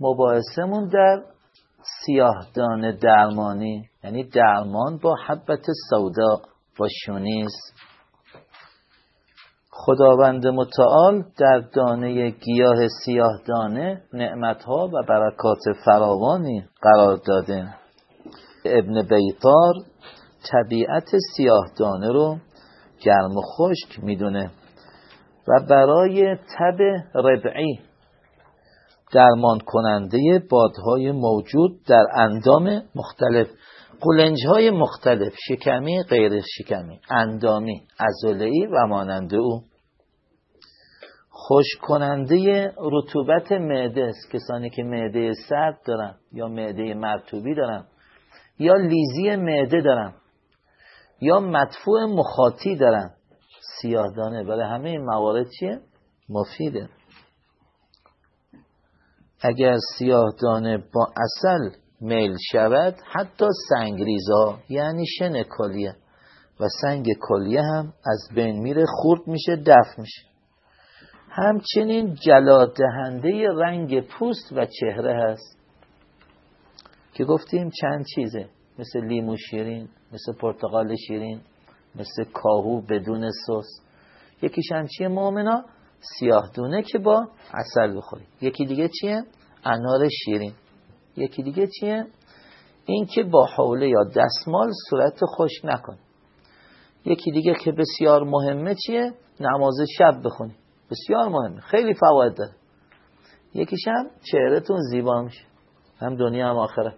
مباحثمون در سیاهدان درمانی یعنی درمان با حبت سودا با شونیز. خداوند متعال در دانه گیاه سیاهدانه نعمتها و برکات فراوانی قرار داده. ابن بیطار طبیعت سیاهدانه رو گرم و خشک می‌دونه و برای تب ربعی درمان کننده بادهای موجود در اندام مختلف قلنج های مختلف شکمی غیر شکمی اندامی ازولهی و مانند او. خوش کننده رطوبت معده است. کسانی که معده سرد دارن یا معده مرتوبی دارن یا لیزی معده دارن یا مدفوع مخاطی دارن. سیاهدانه. برای همه این موارد چیه؟ مفیده. اگر سیاهدانه با اصل میل شود حتی سنگریزا یعنی شن کلیه. و سنگ کلیه هم از بین میره خورد میشه دفع میشه. همچنین جلادهنده رنگ پوست و چهره هست. که گفتیم چند چیزه. مثل لیمو شیرین مثل پرتقال شیرین مثل کاهو بدون سس. یکیش هم چیه مؤمنا سیاه دونه که با اصل بخوری یکی دیگه چیه؟ انار شیرین. یکی دیگه چیه؟ این که با حوله یا دستمال صورت خشک نکن. یکی دیگه که بسیار مهمه چیه؟ نماز شب بخونی. بسیار مهمه. خیلی فواید داره. یکیش هم چهرهتون زیبا میشه. هم دنیا هم آخره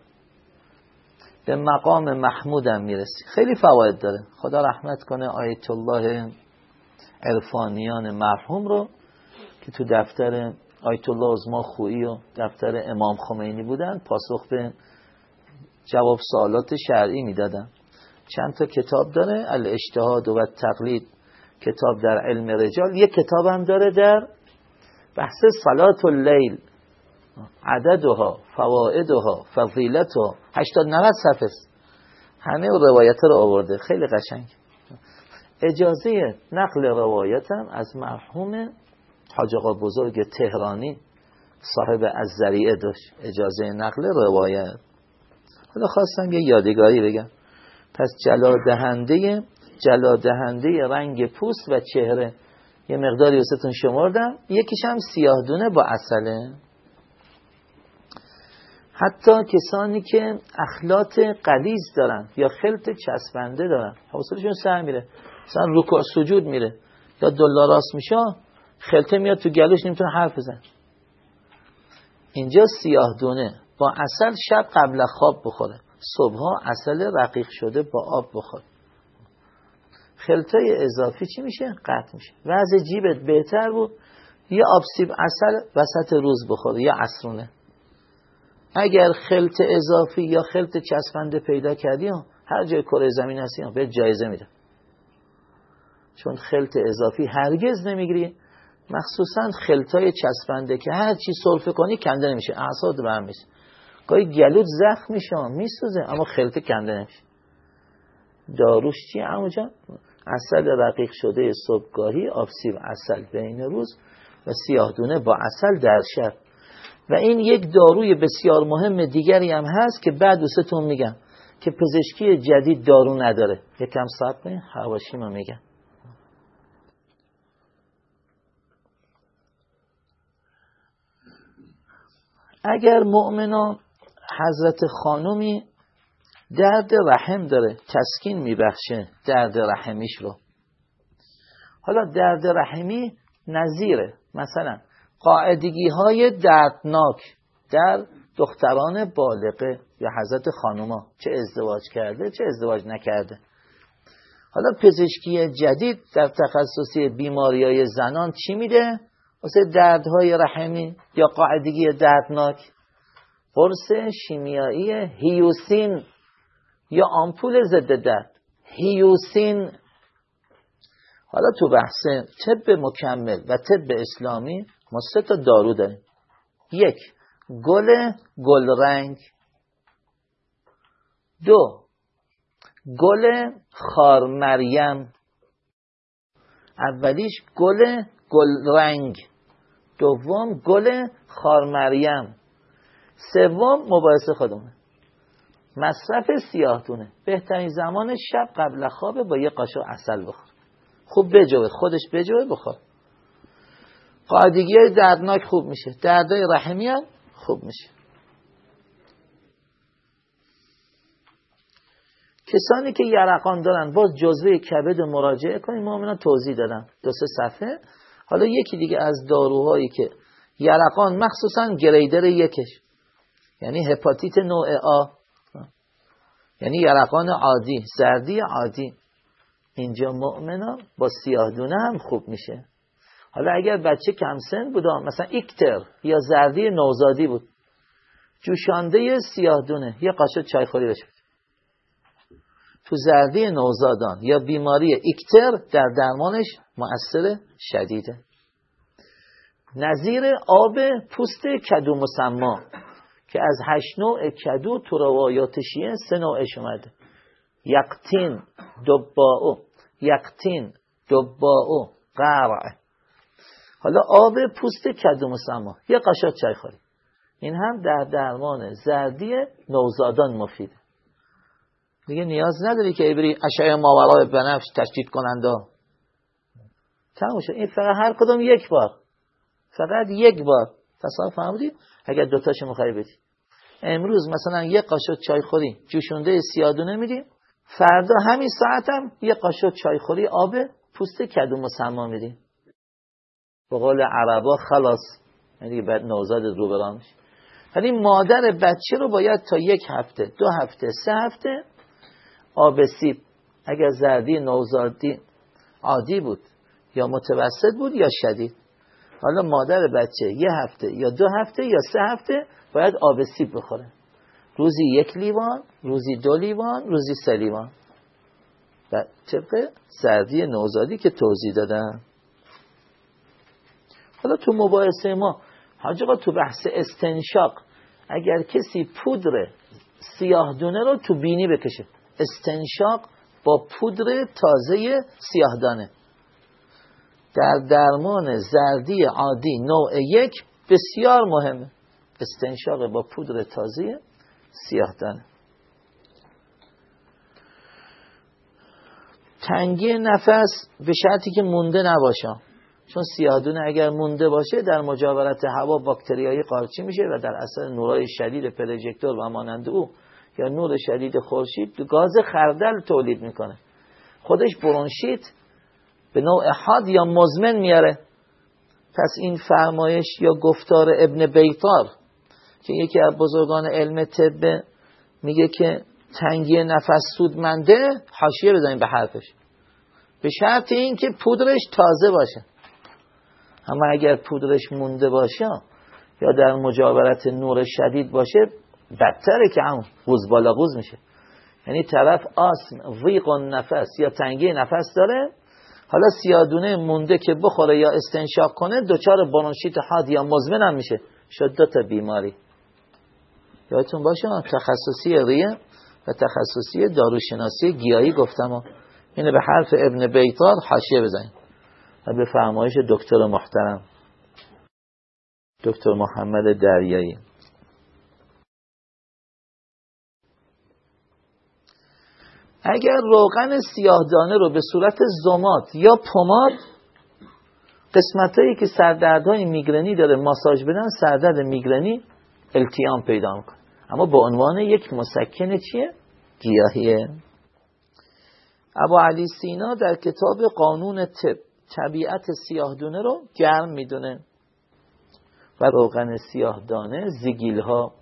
به مقام محمود هم می‌رسی. خیلی فواید داره. خدا رحمت کنه آیت الله عرفانیان مرحوم رو که تو دفتر آیت الله ازما خویی و دفتر امام خمینی بودن پاسخ به جواب سوالات شرعی می‌دادن. چند تا کتاب داره الاجتهاد و تقلید کتاب در علم رجال. یک کتاب هم داره در بحث صلات اللیل عددها فوائدها فضیلتها. 80 90 صفحه همه روایت رو آورده. خیلی قشنگ. اجازه نقل روایتم از مرحوم حاج آقا بزرگ تهرانی صاحب از ذریعه داشت. اجازه نقل روایت. حالا خواستم یه یادگاری بگم. پس جلادهنده جلادهنده رنگ پوست و چهره. یه مقداری واسهتون شمردم. یکیش هم سیاه دونه با اصله حتی کسانی که اخلاط قلیز دارن یا خلط چسبنده دارن حوصلشون سر میره. مثلا رکوع سجود میره. یا دلا راست میشه خلطه میاد تو گلوش نمی‌تونه حرف بزن اینجا سیاه دونه. با اصل شب قبل خواب بخوره. صبحها اصل رقیق شده با آب بخور خلطای اضافی چی میشه؟ قطع میشه. وضع جیبت بهتر بود. یا آب سیب اصل وسط روز بخوره. یا عصرونه. اگر خلط اضافی یا خلط چسبنده پیدا کردی هر جای کره زمین هستی به جایزه میده چون خلط اضافی هرگز نمی‌گیری. مخصوصا خلطای چسبنده که هر چی سرفه کنی کنده نمیشه. اعصاد رو هم میشه گاهی گلوت زخم میشه میسوزه اما خلط کنده نمیشه. داروش چیه اما جان؟ اصل رقیق شده صبحگاهی آب سیب اصل بین روز و سیاهدونه با اصل در شب. و این یک داروی بسیار مهم دیگری هم هست که بعد دوستتون میگم که پزشکی جدید دارو نداره. یکم صبر کنید حواشی ما میگم. اگر مؤمنا حضرت خانومی درد رحم داره تسکین میبخشه درد رحمیش رو. حالا درد رحمی نظیره. مثلا قاعدگی های دردناک در دختران بالغه یا حضرت خانوما. چه ازدواج کرده چه ازدواج نکرده. حالا پزشکی جدید در تخصصی بیماری های زنان چی میده؟ واسه دردهای رحمی یا قاعدگی دردناک. قرص شیمیایی هیوسین یا آمپول ضد درد. هیوسین. حالا تو بحث طب مکمل و طب اسلامی ما سه تا دارو داریم. یک گل رنگ دو گل خار مریم اولیش گل گل رنگ دوم گل خار مریم. سوم مباحثه خودمونه. مصرف سیاهتونه. بهترین زمان شب قبل خواب با یه قاشق اصل بخور. خوب بجوه خودش بجوه بخور. قاعدگی های دردناک خوب میشه. دردای رحمی هم خوب میشه. کسانی که یرقان دارن باز جزوه کبد مراجعه کنیم ما توضیح دادم دو سه صفحه. حالا یکی دیگه از داروهایی که یرقان مخصوصا گریدر یکش یعنی هپاتیت نوع آ یعنی یرقان عادی زردی عادی. اینجا مؤمنا با سیاهدونه هم خوب میشه. حالا اگر بچه کم سن بود مثلا ایکتر یا زردی نوزادی بود جوشانده سیاهدونه یه قاشق چای خوری بشه. تو زردی نوزادان یا بیماری ایکتر در درمانش مؤثر شدیده. نظیر آب پوست کدو مسما که از هشت نوع کدو تو روایات شیعه سه نوعش اومده. یقتین دباو یقتین دباو قرع. حالا آب پوست کدو مسما. یه قاشق چای خوری. این هم در درمان زردی نوزادان مفیده. دیگه نیاز نداری که بری اشعه ماورای بنفش تشدید کننده تموم شد. این فقط هر کدوم یک بار. فقط یک بار. تصور فهمیدید اگر دوتاشو مخوای بدی. امروز مثلا یک قاشق چای خوری. جوشونده سیادونه میدیم فردا همین ساعت هم یک قاشق چای خوری آب پوست کدو مسما میدیم به قول عربا خلاص. یعنی بعد نوزاد رو برامش ولی مادر بچه رو باید تا یک هفته دو هفته سه هفته آب سیب. اگر زردی نوزادی عادی بود یا متوسط بود یا شدید. حالا مادر بچه یه هفته یا دو هفته یا سه هفته باید آب سیب بخوره. روزی یک لیوان روزی دو لیوان روزی سه لیوان. و طبق زردی نوزادی که توضیح دادم. حالا تو مباحثه ما حاج تو بحث استنشاق اگر کسی پودر سیاه دونه رو تو بینی بکشه. استنشاق با پودر تازه سیاهدانه. در درمان زردی عادی نوع یک بسیار مهمه. استنشاق با پودر تازه سیاهدانه. تنگی نفس به شرطی که مونده نباشه. چون سیاهدونه اگر مونده باشه در مجاورت هوا باکتریایی قارچی میشه و در اثر نورای شدید پروژکتور و مانند او یا نور شدید خورشید گاز خردل تولید می‌کنه. خودش برونشیت به نوع حاد یا مزمن میاره پس این فرمایش یا گفتار ابن بیتار که یکی از بزرگان علم طب میگه که تنگی نفس سودمنده حاشیه بزنیم به حرفش. به شرط این که پودرش تازه باشه. اما اگر پودرش مونده باشه یا در مجاورت نور شدید باشه بدتره که هم غوز بالا میشه. یعنی طرف آسم ویق نفس یا تنگی نفس داره حالا سیادونه مونده که بخوره یا استنشاق کنه دوچار برونشیت حاد یا مزمن هم میشه. شد دو تا بیماری. یادتون باشه تخصصی ریه و تخصصی داروشناسی گیایی گفتم اینه به حرف ابن بیتار حاشیه بزنید و به فرمایش دکتر محترم. دکتر محمد دریایی. اگر روغن سیاهدانه رو به صورت زمات یا پماد قسمت هایی که سردردهای میگرنی داره ماساژ بدن سردرد میگرنی التیام پیدا می‌کنه. اما به عنوان یک مسکن چیه؟ گیاهیه. ابو علی سینا در کتاب قانون طب طبیعت سیاهدانه رو گرم می‌دونه. و روغن سیاهدانه زگیل ها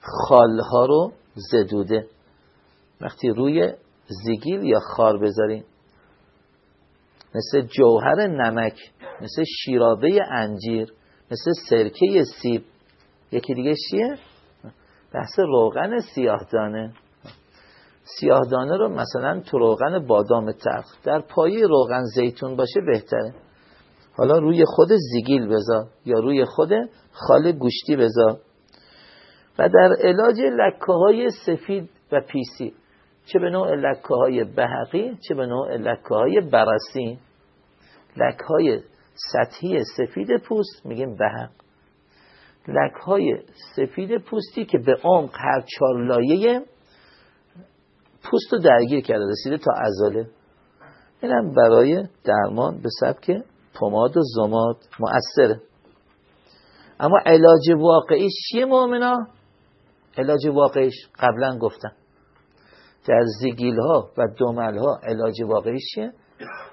خال ها رو زدوده. وقتی روی زگیل یا خار بذاریم مثل جوهر نمک مثل شیرابه انجیر مثل سرکه سیب. یکی دیگه چیه؟ بحث روغن سیاهدانه. سیاهدانه رو مثلا تو روغن بادام تلخ در پایه روغن زیتون باشه بهتره. حالا روی خود زیگیل بذار یا روی خود خال گوشتی بذار. و در علاج لکه های سفید و پیسی. چه به نوع لکه های بحقی چه به نوع لکه های برسی لکه های سطحی سفید پوست میگیم بحق. لکه های سفید پوستی که به عمق هر چار لایه پوست رو درگیر کرده رسیده تا ازاله. اینم برای درمان به سبک پماد و زماد. مؤثره. اما علاج واقعیش چیه مؤمنا علاج واقعیش قبلا گفتم. در زیگیل ها و دومل ها علاج واقعیش چیه؟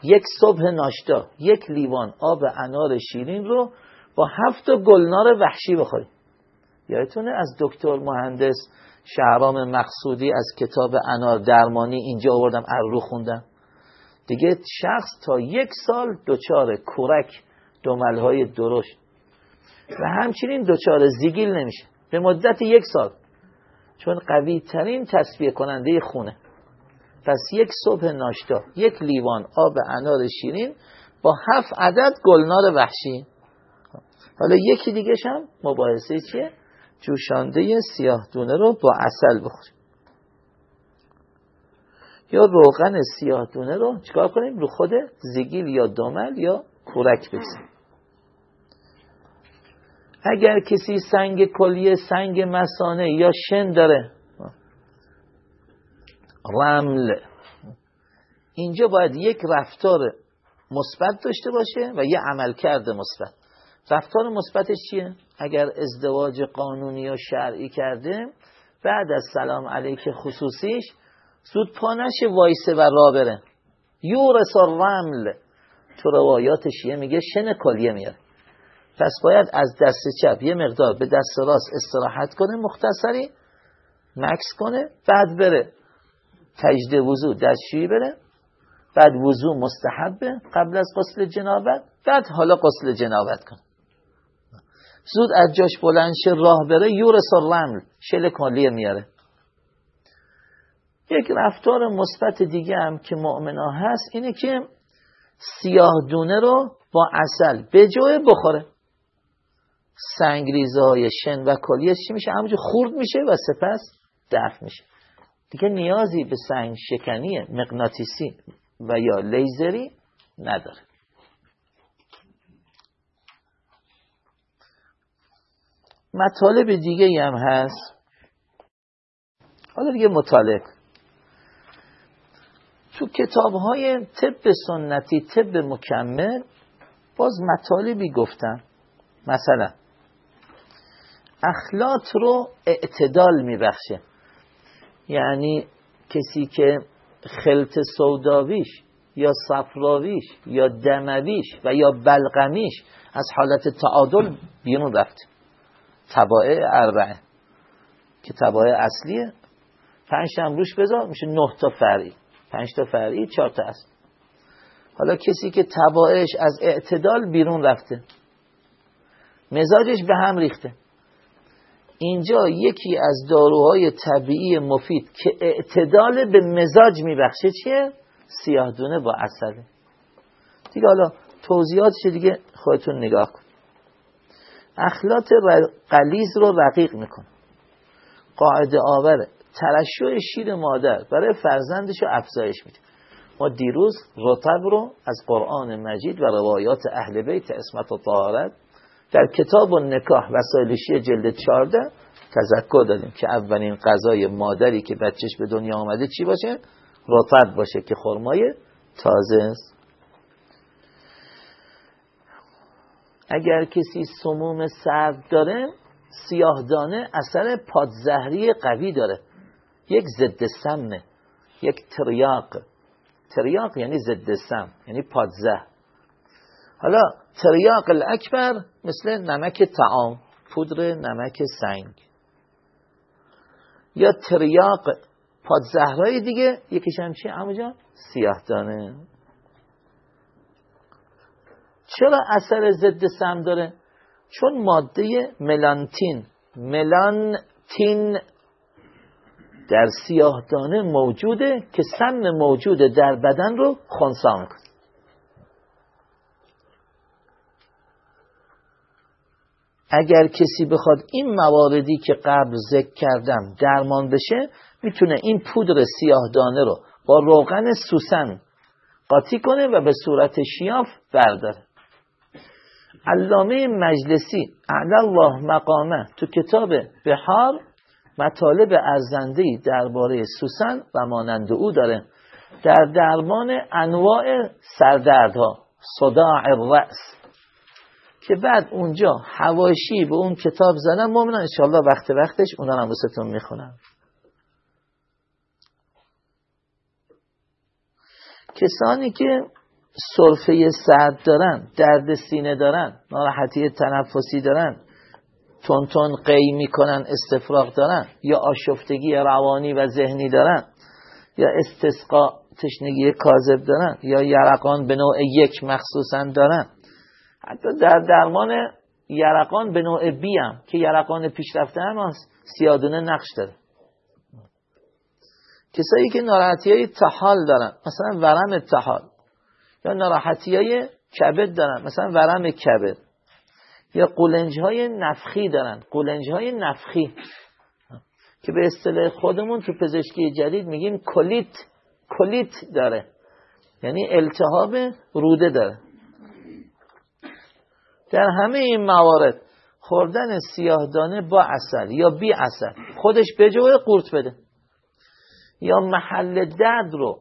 یک صبح ناشتا یک لیوان آب انار شیرین رو با هفت گلنار وحشی بخوریم. یادتونه از دکتر مهندس شهرام مقصودی از کتاب انار درمانی اینجا آوردم ارو خوندم. دیگه شخص تا یک سال دچار کورک های درشت. و همچنین دچار زیگیل نمیشه. به مدت یک سال. چون قوی ترین تصفیه کننده خونه. پس یک صبح ناشتا یک لیوان آب انار شیرین با هفت عدد گلنار وحشی. حالا یکی دیگه هم مباحثه چیه؟ جوشانده سیاه دونه رو با اصل بخوریم. یا روغن سیاه دونه رو چیکار کنیم؟ رو خود زگیل یا دامل یا کورک بزنیم. اگر کسی سنگ کلیه سنگ مسانه یا شن داره رمل. اینجا باید یک رفتار مثبت داشته باشه و یه عمل کرده مثبت. رفتار مثبتش چیه؟ اگر ازدواج قانونی یا شرعی کرده بعد از سلام علیک خصوصیش زود پا نشه وایسه و را بره. یورس رمل. تو روایاتش یه میگه شن کلیه میاره. پس باید از دست چپ یه مقدار به دست راست استراحت کنه مختصری مکس کنه بعد بره. تجد وضو دستشویی بره. بعد وضو مستحبه قبل از غسل جنابت. بعد حالا غسل جنابت کنه زود از جاش بلند شه راه بره یورس رمل شل کلیه میاره. یک رفتار مثبت دیگه هم که مؤمنا هست اینه که سیاه دونه رو با اصل به جای بخوره. سنگریزه های شن و کلیه چی میشه؟ همونجور خورد میشه و سپس دفع میشه. دیگه نیازی به سنگ شکنی مغناطیسی و یا لیزری نداره. مطالب دیگه هم هست. حالا دیگه مطالعه. تو کتاب های طب سنتی طب مکمل باز مطالبی گفتن مثلا اخلاط رو اعتدال میبخشه. یعنی کسی که خلط سوداویش یا صفراویش یا دمویش و یا بلغمیش از حالت تعادل بیرون رفت. تباعه اربعه. که تباعه اصلیه. پنج هم روش بذار میشه نه تا فرعی. پنج تا فرعی چهار تا اصل. حالا کسی که تباعش از اعتدال بیرون رفته مزاجش به هم ریخته. اینجا یکی از داروهای طبیعی مفید که اعتدال به مزاج میبخشه چیه؟ سیاهدونه با اصله دیگه حالا توضیحاتش دیگه؟ خودتون نگاه کن. اخلاط قلیز رو رقیق میکن قاعده آوره ترشح شیر مادر. برای فرزندش رو افزایش میده. ما دیروز رطب رو از قرآن مجید و روایات اهل بیت اسمت و طهارت در کتاب و نکاح وسایلشی جلد 14 تذکر دادیم که اولین غذای مادری که بچهش به دنیا آمده چی باشه؟ رطب باشه که خرمای تازه است. اگر کسی سموم سرد داره سیاهدانه اثر پادزهری قوی داره. یک ضد سمه یک تریاق. تریاق یعنی ضد سم یعنی پادزه. حالا تریاق الاکبر مثل نمک تعام پودر نمک سنگ. یا تریاق پادزهرهای دیگه یکیش هم چی؟ همونجا سیاه دانه. چرا اثر ضد سم داره؟ چون ماده ملانتین ملانتین در سیاه دانه موجوده که سم موجود در بدن رو خونسان اگر کسی بخواد این مواردی که قبل ذکر کردم درمان بشه می‌تونه این پودر سیاه دانه رو با روغن سوسن قاطی کنه و به صورت شیاف برداره. علامه مجلسی اعلی الله مقامه تو کتاب بحار مطالب ارزندهی درباره سوسن و مانند او داره. در درمان انواع سردردها صداع الرأس که بعد اونجا حواشی به اون کتاب زنم مومنان انشاءالله وقت وقتش اونا هم بستون می‌خونم کسانی که صرفه سرد دارن درد سینه دارن ناراحتی تنفسی دارن تون تون قی می‌کنن استفراغ دارن یا آشفتگی روانی و ذهنی دارن یا استسقا تشنگی کاذب دارن یا یرقان به نوع یک مخصوصا دارن. حتی در درمان یرقان به نوع بی هم که یرقان پیشرفته هم سیادونه نقش داره. کسایی که ناراحتی های تحال دارن مثلا ورم تحال یا ناراحتی های کبد دارن مثلا ورم کبد. یا قولنج های نفخی دارن قولنج های نفخی. که به اصطلاح خودمون تو پزشکی جدید میگیم کلیت کلیت داره. یعنی التهاب روده داره. در همه این موارد خوردن سیاهدانه با اصل یا بی اصل خودش جای قورت بده. یا محل درد رو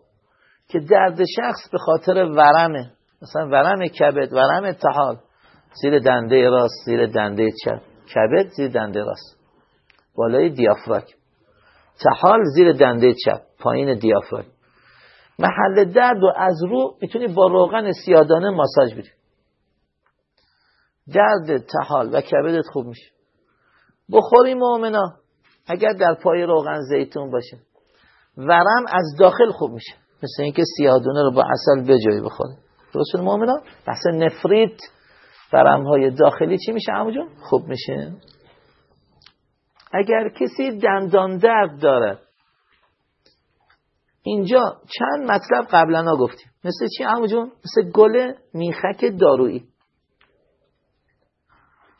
که درد شخص به خاطر ورمه مثلا ورم کبد ورم تحال زیر دنده راست زیر دنده چپ. کبد زیر دنده راست. بالای دیافراگ تحال زیر دنده چپ پایین دیافراگ محل درد و از رو می‌تونی با روغن سیادانه ماساژ بدی. درد تحال و کبدت خوب میشه. بخوری مؤمنا. اگر در پای روغن زیتون باشه. ورم از داخل خوب میشه. مثل اینکه سیادونه رو با اصل به جایی بخوره درست مؤمنا؟ بحث نفریت ورم های داخلی چی میشه همونجا خوب میشه. اگر کسی دندان درد داره. اینجا چند مطلب قبلا گفتیم. مثل چی همونجا مثل گل میخک دارویی.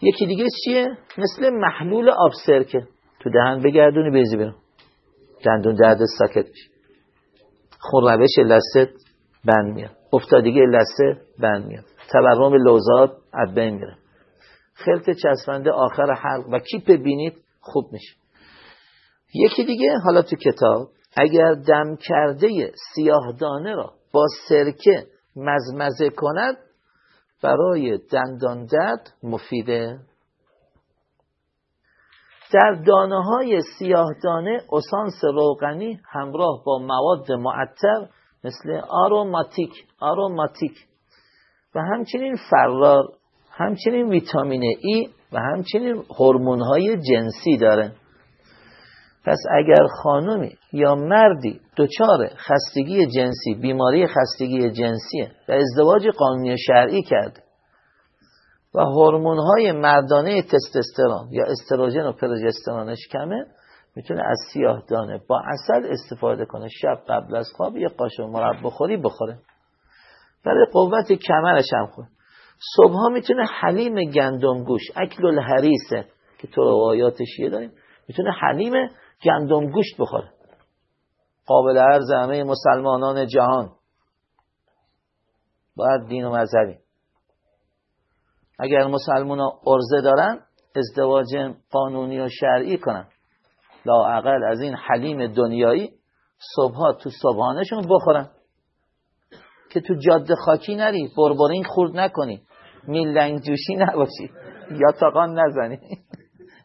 یکی دیگه چیه؟ مثل محلول آب سرکه تو دهن بگردونی بیزی برم دندون درد ساکت میشه خون روش لست بند میاد. افتادگی لسه بند میاد. تورم لوزات از بین میره. خلط چسبنده آخر حلق. و کیپ بینید خوب میشه. یکی دیگه حالا تو کتاب اگر دم کرده سیاه دانه را با سرکه مزمزه کند برای دندان درد مفیده. در دانه های سیاه دانه اسانس روغنی همراه با مواد معطر مثل آروماتیک آروماتیک و همچنین فرار همچنین ویتامین ای و همچنین هورمون های جنسی داره. پس اگر خانمی یا مردی دچار خستگی جنسی بیماری خستگی جنسی و ازدواج قانونی شرعی کرده و هورمون های مردانه تستوسترون یا استروژن و پروژسترونش کمه می‌تونه از سیاه دانه با اصل استفاده کنه شب قبل از خواب یه قاشق مرب بخوری بخوره. برای قوت کمرش هم خود صبح می‌تونه حلیم گندم گوش اکل الحریسه که تو روایات شیعه داریم می‌تونه حلیم گندم گوشت بخوره. قابل عرض همه مسلمانان جهان. باید دین و مذهبی. اگر مسلمان ها ارزه دارن ازدواج قانونی و شرعی کنن. لاعقل از این حلیم دنیایی صبحها تو صبحانشون بخورن. که تو جاده خاکی نری بربرین خورد نکنی. میلنگ جوشی نباشی. یا تاقان نزنی.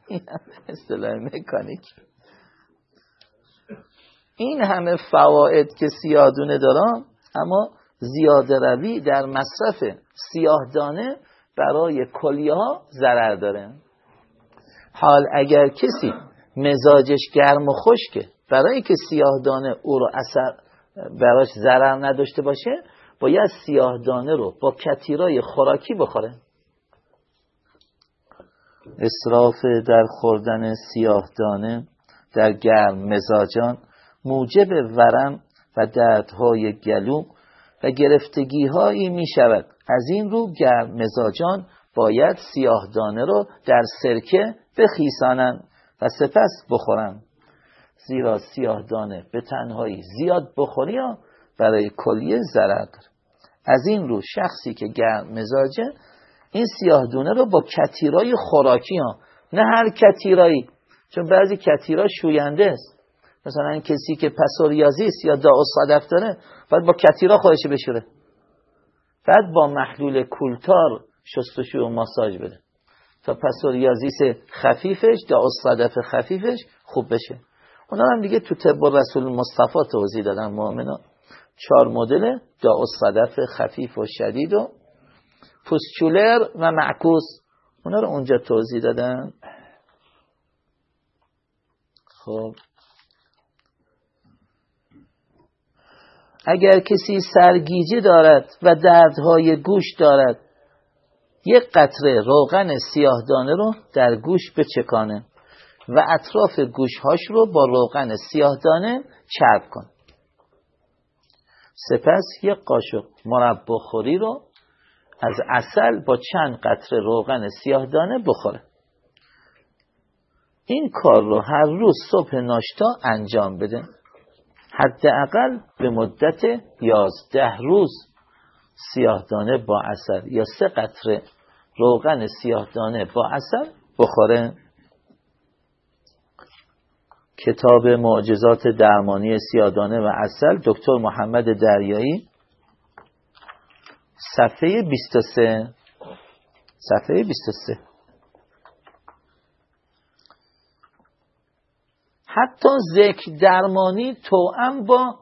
اصطلاح مکانیک این همه فواید که سیادونه دارن اما زیاده روی در مصرف سیاه دانه برای کلیه ها ضرر داره. حال اگر کسی مزاجش گرم و خشکه برای که سیاه دانه او رو اثر براش ضرر نداشته باشه باید سیاه دانه رو با کتیرای خوراکی بخوره. اصراف در خوردن سیاه دانه در گرم مزاجان موجب ورم و دردهای گلو و گرفتگی هایی می شود از این رو گرم مزاجان باید سیاه دانه رو در سرکه بخیسانند و سپس بخورند. زیرا سیاه دانه به تنهایی زیاد بخوری برای کلیه ضرر. از این رو شخصی که گرم مزاجه این سیاه دونه رو با کتیرای خوراکی ها نه هر کتیرایی چون بعضی کتیرا شوینده است. مثلا کسی که پسوریازی است یا داو صدف داره باید با کتیرا خودش بشوره. بعد با محلول کولتار شستشو و ماساژ بده. تا پسوریازیس خفیفش داو صدف خفیفش خوب بشه. اونا هم دیگه تو طب رسول مصطفی توضیح دادن مؤمنا چهار مدل داو صدف خفیف و شدید و پوستچولر و معکوس. اونا رو اونجا توضیح دادن. خب. اگر کسی سرگیجه دارد و دردهای گوش دارد یک قطره روغن سیاهدانه رو در گوش بچکانه و اطراف گوشهاش رو با روغن سیاهدانه چرب کن. سپس یک قاشق مربا خوری رو از اصل با چند قطره روغن سیاهدانه بخوره. این کار رو هر روز صبح ناشتا انجام بده. حداقل به مدت یازده روز سیاهدانه با اثر یا سه قطره روغن سیاهدانه با اثر بخوره. کتاب معجزات درمانی سیاهدانه و اصل دکتر محمد دریایی. صفحه 23 صفحه 23 حتی ذکر درمانی توأم با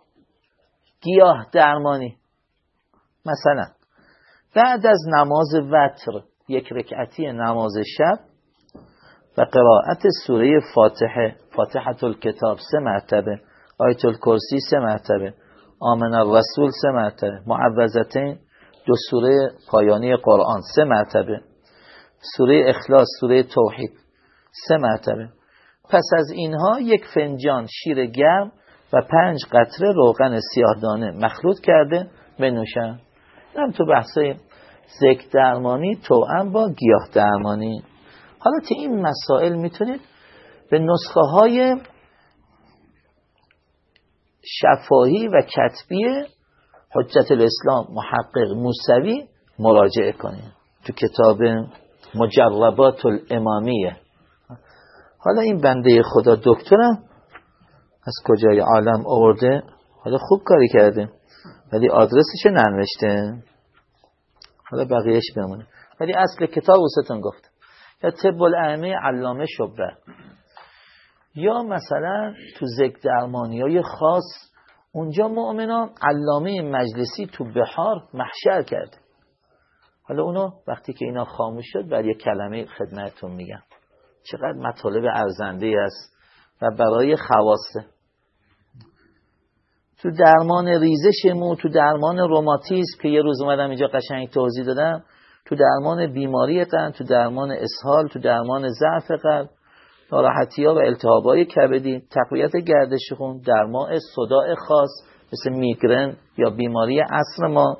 گیاه درمانی. مثلا بعد از نماز وتر یک رکعتی نماز شب و قرائت سوره فاتحه فاتحه الکتاب سه مرتبه آیت الکرسی سه مرتبه آمن الرسول سه مرتبه معوذتین دو سوره پایانی قرآن سه مرتبه سوره اخلاص سوره توحید سه مرتبه. پس از اینها یک فنجان شیر گرم و پنج قطره روغن سیاهدانه مخلوط کرده. بنوشن. هم تو بحثای ذکر درمانی توأم با گیاه درمانی. حالا تو این مسائل می‌تونید به نسخه های شفاهی و کتبی حجت الاسلام محقق موسوی مراجعه کنید. تو کتاب مجربات الامامیه. حالا این بنده خدا دکترم از کجای عالم آورده؟ حالا خوب کاری کرده ولی آدرسش ننوشته. حالا بقیهش بمونه. ولی اصل کتاب اوستون گفت یا طب العلمه علامه شبره یا مثلا تو ذکر درمانی های خاص اونجا مؤمنان علامه مجلسی تو بحار محشر کرده. حالا اونو وقتی که اینا خاموش شد بعد یک کلمه خدمتتون میگم. چقدر مطالب ارزنده است و برای خواسته تو درمان ریزش مو تو درمان روماتیسم که یه روز اومدم اینجا قشنگ توضیح دادم تو درمان بیماری قلب تو درمان اسهال تو درمان ضعف قلب ناراحتی ها و التهاب های کبدی تقویت گردش خون درمان صداع خاص مثل میگرن یا بیماری اصر ما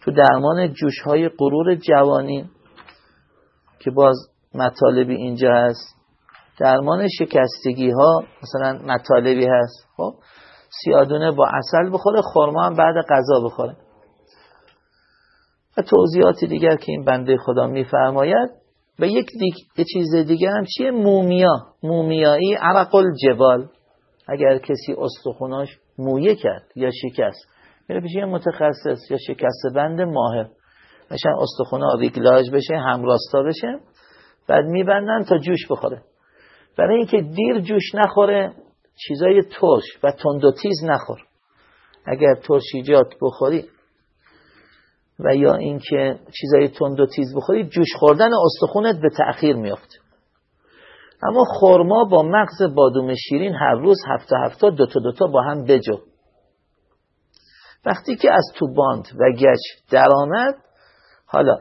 تو درمان جوش های غرور جوانی که باز مطالبی اینجا هست. درمان شکستگی ها مثلا مطالبی هست. خب سیادونه با اصل بخوره خورما هم بعد غذا بخوره. و توضیحات دیگر که این بنده خدا میفرماید و یک دیگ... چیز دیگر هم چیه؟ مومیا. مومیایی عرق الجبال. اگر کسی استخوناش مویه کرد یا شکست میره پیش یه متخصص یا شکست بند ماهر. مثلا استخونا ریگلاژ بشه همراستا بشه. بعد میبندن تا جوش بخوره. برای اینکه دیر جوش نخوره چیزای ترش و تند و تیز نخور. اگر ترشیجات بخوری و یا اینکه چیزای تند و تیز بخوری جوش خوردن استخونت به تأخیر میافت. اما خورما با مغز بادوم شیرین هر روز هفته هفته دوتا دوتا با هم بجو. وقتی که از تو باند و گچ درآمد حالا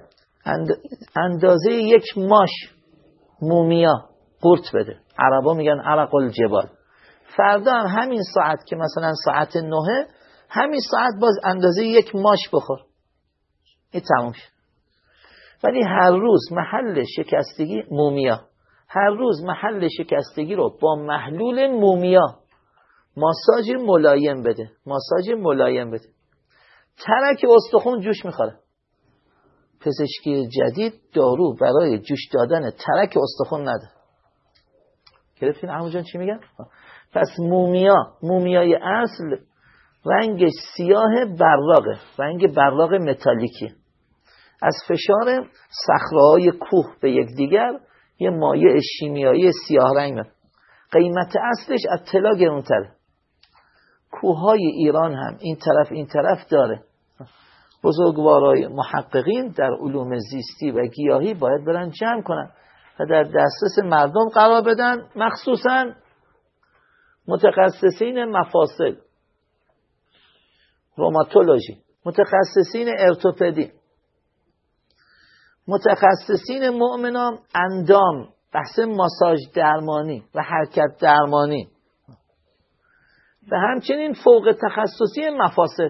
اندازه یک ماش مومیا قورت بده. عربا میگن عرق الجبال. فردا هم همین ساعت که مثلا ساعت نهه همین ساعت باز اندازه یک ماش بخور. این تموم شد. ولی هر روز محل شکستگی مومیا. هر روز محل شکستگی رو با محلول مومیا ماساژ ملایم بده. ماساژ ملایم بده. ترک استخون جوش می‌خوره. پزشکی جدید دارو برای جوش دادن ترک استخون نده. گرفتین عمو جان چی میگن؟ پس مومیا مومیای اصل رنگ سیاه براغه رنگ براغ متالیکی. از فشار صخره کوه به یکدیگر یه مایع شیمیایی سیاه رنگ قیمت اصلش از طلا گرونتره. کوههای ایران هم این طرف این طرف داره. بزرگوارای محققین در علوم زیستی و گیاهی باید برن جمع کنن و در دسترس مردم قرار بدن مخصوصا متخصصین مفاصل روماتولوژی متخصصین ارتوپدی متخصصین مؤمنان اندام بحث ماساژ درمانی و حرکت درمانی و همچنین فوق تخصصی مفاصل.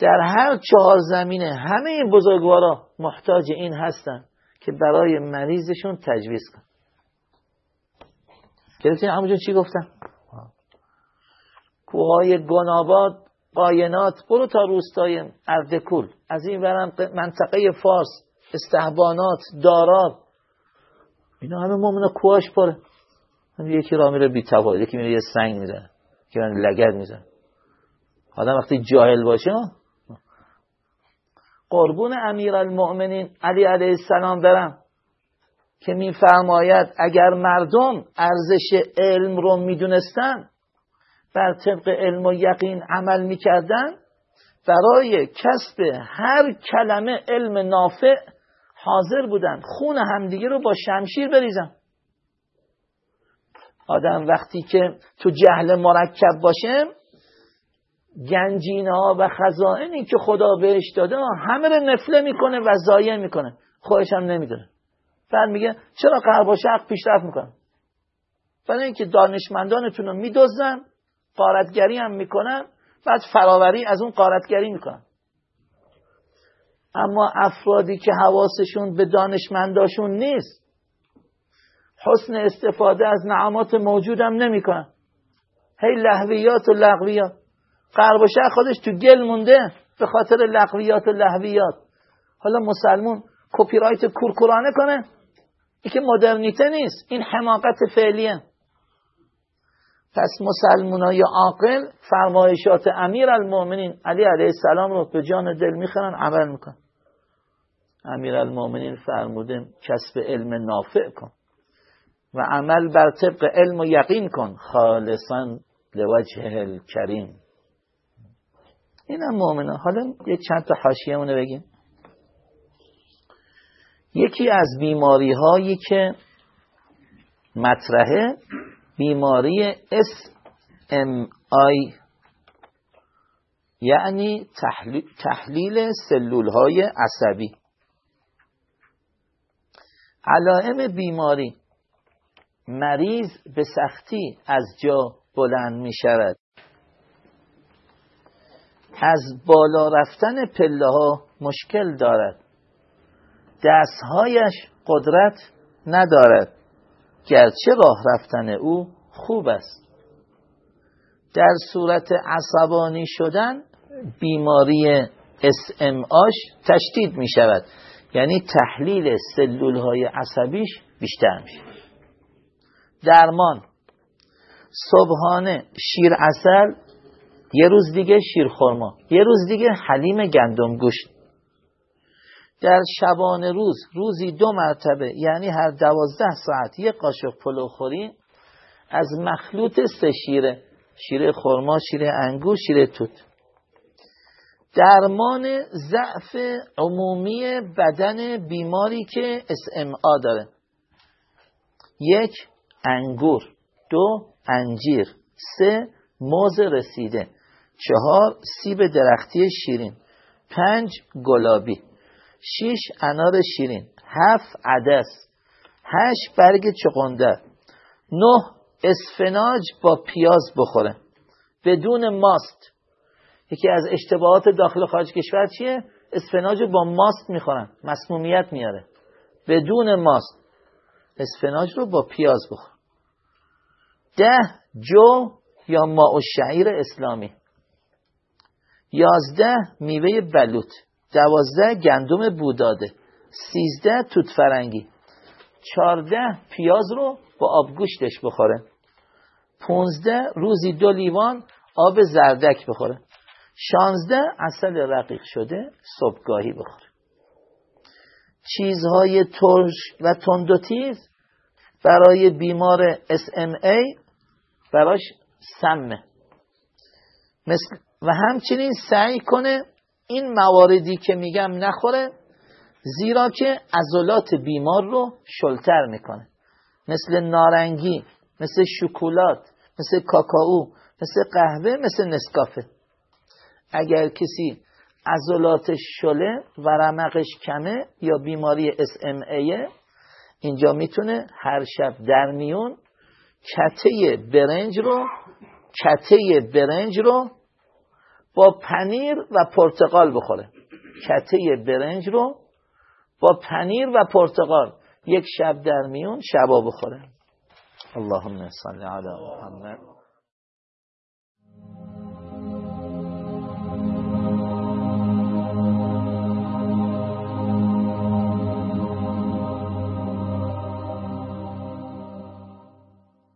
در هر چهار زمینه همه این بزرگوارا محتاج این هستن که برای مریضشون تجویز کن گرفتین همونجا چی گفتم؟ کوههای گناباد قاینات برو تا روستای اردکول از این ورم منطقه فارس استحبانات داراب اینا همه مومن کوهاش پره. یکی را میره بی یکی میره یه سنگ می‌زنه یکی لگد می‌زنه. آدم وقتی جاهل باشه قربون امیر المؤمنین علی علیه السلام برم. که میفرماید اگر مردم ارزش علم رو می‌دونستن بر طبق علم و یقین عمل می‌کردن برای کسب هر کلمه علم نافع حاضر بودن. خون همدیگه رو با شمشیر بریزن. آدم وقتی که تو جهل مرکب باشه گنجینه ها و خزائنی که خدا بهش داده همه رو نفله می‌کنه و ضایع می‌کنه. خودش هم نمی‌دونه بعد میگه چرا قرب و شرق پیشرفت می‌کنن برای اینکه دانشمندانتون رو میدوزن قارتگری هم می‌کنن بعد فراوری از اون قارتگری می‌کنن اما افرادی که حواسشون به دانشمنداشون نیست حسن استفاده از نعمات موجودم نمی‌کنن. هی لحویات و لغویات. غرب و خودش تو گل مونده به خاطر لغویات و لحویات حالا مسلمون کپی رایت کورکورانه کنه. این که مدرنیته نیست. این حماقت فعلیه. پس مسلمان های عاقل فرمایشات امیر المومنین علی علیه السلام رو به جان دل می‌خوان عمل میکن امیر المومنین فرموده کسب علم نافع کن و عمل بر طبق علم و یقین کن. خالصا لوجه الکریم. این هم مؤمنه حالا یه چند تا حاشیه اونو بگیم. یکی از بیماری هایی که مطرحه بیماری SMI یعنی تحلیل سلول های عصبی. علائم بیماری مریض به سختی از جا بلند می شود از بالا رفتن پله ها مشکل دارد. دستهایش قدرت ندارد. گرچه راه رفتن او خوب است. در صورت عصبانی شدن بیماری آش تشدید می شود یعنی تحلیل سلول های عصبیش بیشتر میشه. درمان صبحانه شیر اصل یه روز دیگه شیر خورما یه روز دیگه حلیم گندم گوشت. در شبانه روز روزی دو مرتبه یعنی هر دوازده ساعت یه قاشق پلو خوریم از مخلوط سه شیره شیر خورما شیر انگور شیر توت. درمان ضعف عمومی بدن بیماری که SMA داره. یک انگور. دو انجیر. سه موز رسیده. چهار سیب درختی شیرین پنج گلابی شیش انار شیرین هفت عدس هشت برگ چقنده نه اسفناج با پیاز بخوره بدون ماست. یکی از اشتباهات داخل خارج کشور چیه؟ اسفناج با ماست می‌خورن. مسمومیت میاره. بدون ماست. اسفناج رو با پیاز بخور. ده جو یا ماء شعیر اسلامی. یازده میوه بلوط دوازده گندم بوداده سیزده توت فرنگی چارده پیاز رو با آبگوشتش بخوره پونزده روزی دو لیوان آب زردک بخوره شانزده اصل رقیق شده صبحگاهی بخوره. چیزهای ترش و تند و تیز برای بیمار SMA براش سمه. مثل و همچنین سعی کنه این مواردی که میگم نخوره زیرا که عضلات بیمار رو شلتر می‌کنه. مثل نارنگی مثل شکلات مثل کاکائو مثل قهوه مثل نسکافه. اگر کسی عضلاتش شله و رمقش کمه یا بیماری SMA اینجا می‌تونه هر شب در میون کته برنج رو کته برنج رو با پنیر و پرتقال بخوره. کته برنج رو با پنیر و پرتقال. یک شب در میون شبا بخوره. اللهم صل علی محمد.